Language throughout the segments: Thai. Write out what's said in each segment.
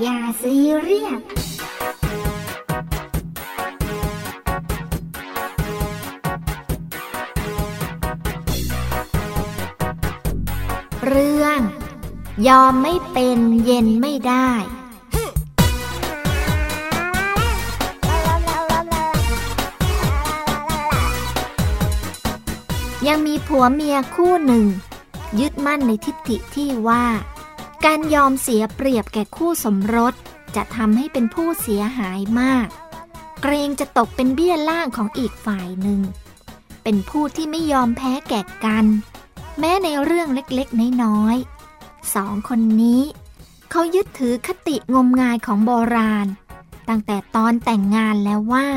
อย่าซีเรียสเรื่อง ยอมไม่เป็นเย็นไม่ได้ยังมีผัวเมียคู่หนึ่ ง ยึดมั่นในทิฏฐิที่ว่า การยอมเสียเปรียบแก่คู่สมรส จะทำให้เป็นผู้เสียหายมาก เกรงจะตกเป็นเบี้ยล่างของอีกฝ่ายหนึ่ง เป็นผู้ที่ไม่ยอมแพ้แก่กัน แม้ในเรื่องเล็กๆ น้อยๆสองคนนี้ เขายึดถือคติงมงายของโบราณ ตั้งแต่ตอนแต่งงานแล้วว่า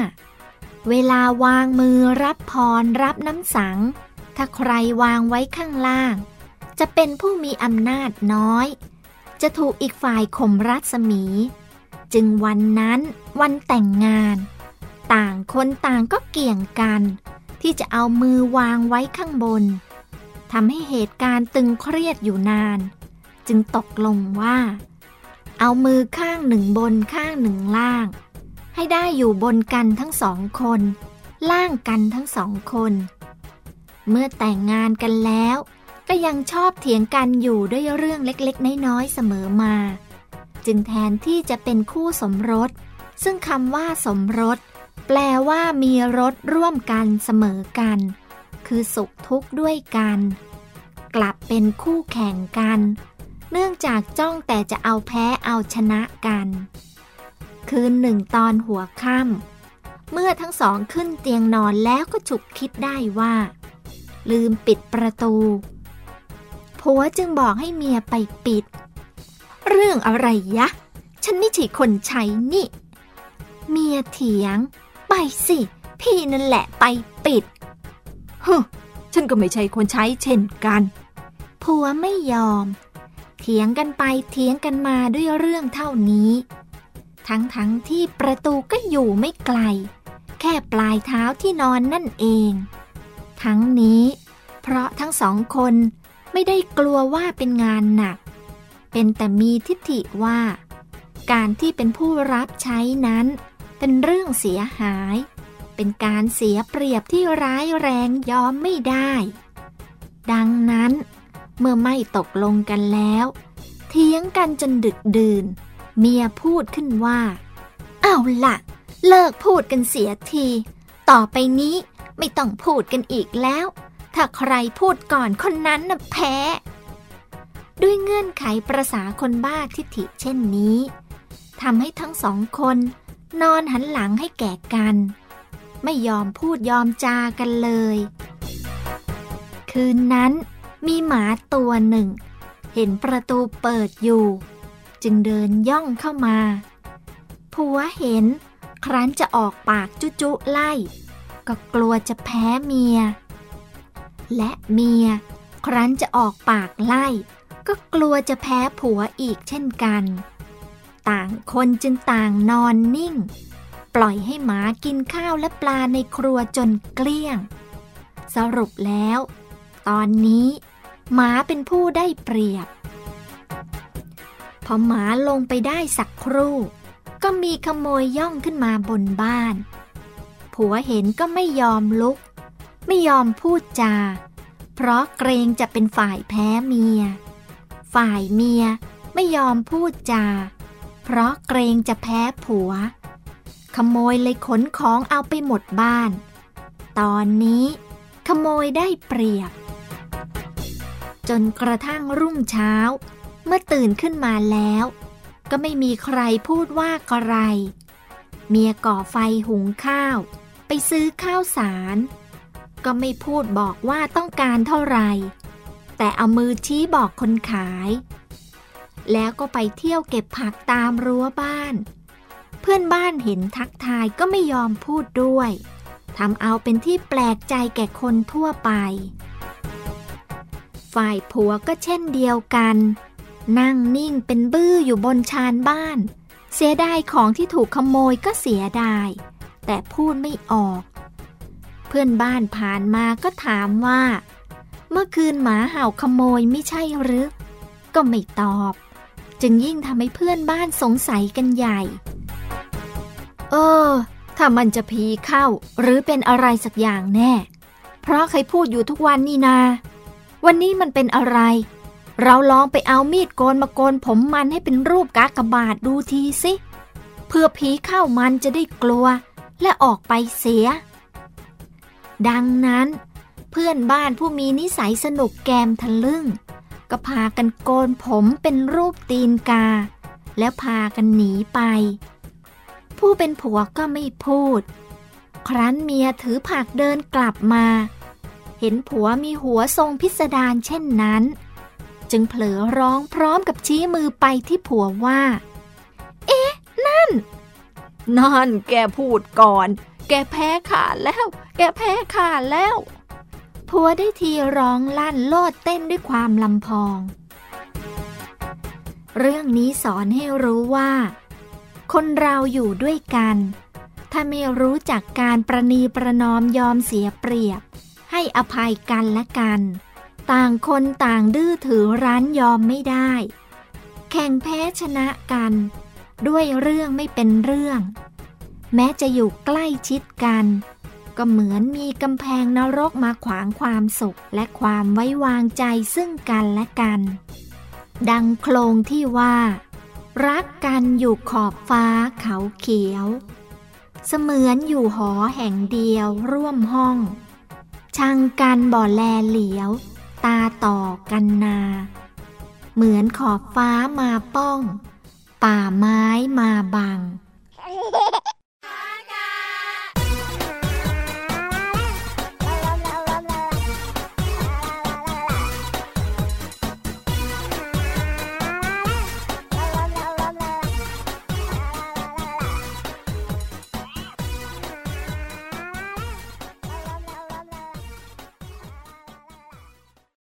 เวลาวางมือรับพรรับน้ำสัง ถ้าใครวางไว้ข้างล่างจะเป็นผู้มีอำนาจน้อย จะถูกอีกฝ่ายข่มรัศมี จึงวันนั้นวันแต่งงาน ต่างคนต่างก็เกี่ยงกัน ที่จะเอามือวางไว้ข้างบนทำให้เหตุการณ์ตึงเครียดอยู่นาน จึงตกลงว่า เอามือข้างหนึ่งบนข้างหนึ่งล่าง ให้ได้อยู่บนกันทั้งสองคน ล่างกันทั้งสองคน เมื่อแต่งงานกันแล้ว ก็ยังชอบเถียงกันอยู่ด้วยเรื่องเล็กๆ น้อยๆ เสมอมา จึงแทนที่จะเป็นคู่สมรส ซึ่งคำว่าสมรส แปลว่ามีรสร่วมกันเสมอกัน คือสุขทุกข์ด้วยกัน กลับเป็นคู่แข่งกัน เนื่องจากจ้องแต่จะเอาแพ้เอาชนะกัน คืนหนึ่งตอนหัวค่ำเมื่อทั้งสองขึ้นเตียงนอนแล้วก็ฉุกคิดได้ว่า ลืมปิดประตู ผัวจึงบอกให้เมียไปปิด เรื่องอะไรยะ ฉันไม่ใช่คนใช้นี่ เมียเถียง ไปสิ พี่นั่นแหละไปปิดฮึฉันก็ไม่ใช่คนใช้เช่นกัน ผัวไม่ยอม เถียงกันไปเถียงกันมาด้วยเรื่องเท่านี้ ทั้งทั้งที่ประตูก็อยู่ไม่ไกล แค่ปลายเท้าที่นอนนั่นเอง ทั้งนี้ เพราะทั้งสองคน ไม่ได้กลัวว่าเป็นงานหนัก เป็นแต่มีทิฏฐิว่า การที่เป็นผู้รับใช้นั้น เป็นเรื่องเสียหาย เป็นการเสียเปรียบที่ร้ายแรงยอมไม่ได้ ดังนั้น เมื่อไม่ตกลงกันแล้ว เถียงกันจนดึกดื่น เมียพูดขึ้นว่า เอาละเลิกพูดกันเสียที ต่อไปนี้ไม่ต้องพูดกันอีกแล้ว ถ้าใครพูดก่อนคนนั้นน่ะแพ้ ด้วยเงื่อนไขประษาคนบ้าทิฐิเช่นนี้ทำให้ทั้งสองคน นอนหันหลังให้แก่กัน ไม่ยอมพูดยอมจากันเลย คืนนั้นมีหมาตัวหนึ่ง เห็นประตูเปิดอยู่ จึงเดินย่องเข้ามาผัวเห็น ครั้นจะออกปากจุจุไล่ ก็กลัวจะแพ้เมีย และเมีย ครั้นจะออกปากไล่ ก็กลัวจะแพ้ผัวอีกเช่นกัน ต่างคนจึงต่างนอนนิ่ง ปล่อยให้หมากินข้าวและปลาในครัวจนเกลี้ยง สรุปแล้ว ตอนนี้ หมาเป็นผู้ได้เปรียบ พอหมาลงไปได้สักครู่ ก็มีขโมยย่องขึ้นมาบนบ้าน ผัวเห็นก็ไม่ยอมลุก ไม่ยอมพูดจา เพราะเกรงจะเป็นฝ่ายแพ้เมีย ฝ่ายเมียไม่ยอมพูดจา เพราะเกรงจะแพ้ผัว ขโมยเลยขนของเอาไปหมดบ้าน ตอนนี้ขโมยได้เปรียบ จนกระทั่งรุ่งเช้า เมื่อตื่นขึ้นมาแล้ว ก็ไม่มีใครพูดว่าอะไร เมียก่อไฟหุงข้าว ไปซื้อข้าวสาร ก็ไม่พูดบอกว่าต้องการเท่าไหร่ แต่เอามือชี้บอกคนขาย แล้วก็ไปเที่ยวเก็บผักตามรั้วบ้าน เพื่อนบ้านเห็นทักทายก็ไม่ยอมพูดด้วยทำเอาเป็นที่แปลกใจแก่คนทั่วไป ฝ่ายผัวก็เช่นเดียวกัน นั่งนิ่งเป็นบื้ออยู่บนชานบ้าน เสียดายของที่ถูกขโมยก็เสียดาย แต่พูดไม่ออก เพื่อนบ้านผ่านมาก็ถามว่า เมื่อคืนหมาเห่าขโมยไม่ใช่หรือ ก็ไม่ตอบ จึงยิ่งทำให้เพื่อนบ้านสงสัยกันใหญ่ เออ ถ้ามันจะผีเข้าหรือเป็นอะไรสักอย่างแน่ เพราะเคยพูดอยู่ทุกวันนี่นา วันนี้มันเป็นอะไร เราลองไปเอามีดโกนมาโกนผมมันให้เป็นรูปกากบาทดูทีสิเพื่อผีเข้ามันจะได้กลัวและออกไปเสีย ดังนั้น เพื่อนบ้านผู้มีนิสัยสนุกแกมทะลึ่ง ก็พากันโกนผมเป็นรูปตีนกา แล้วพากันหนีไป ผู้เป็นผัวก็ไม่พูด ครั้นเมียถือผักเดินกลับมา เห็นผัวมีหัวทรงพิสดารเช่นนั้น จึงเผลอร้องพร้อมกับชี้มือไปที่ผัวว่า เอ๊ะ นั่น นั่นแกพูดก่อน แกแพ้ขาดแล้ว แกแพ้ขาดแล้วผัวได้ทีร้องลั่นโลดเต้นด้วยความลำพอง เรื่องนี้สอนให้รู้ว่า คนเราอยู่ด้วยกัน ถ้าไม่รู้จักการประนีประนอมยอมเสียเปรียบ ให้อภัยกันและกัน ต่างคนต่างดื้อถือรั้นยอมไม่ได้ แข่งแพ้ชนะกัน ด้วยเรื่องไม่เป็นเรื่อง แม้จะอยู่ใกล้ชิดกัน ก็เหมือนมีกำแพงนรกมาขวางความสุข และความไว้วางใจซึ่งกันและกัน ดังโครงที่ว่า รักกันอยู่ขอบฟ้าเขาเขียว เสมือนอยู่หอแห่งเดียวร่วมห้องช่างกันบ่อแลเหลียว ตาต่อกันนา เหมือนขอบฟ้ามาป้อง ป่าไม้มาบัง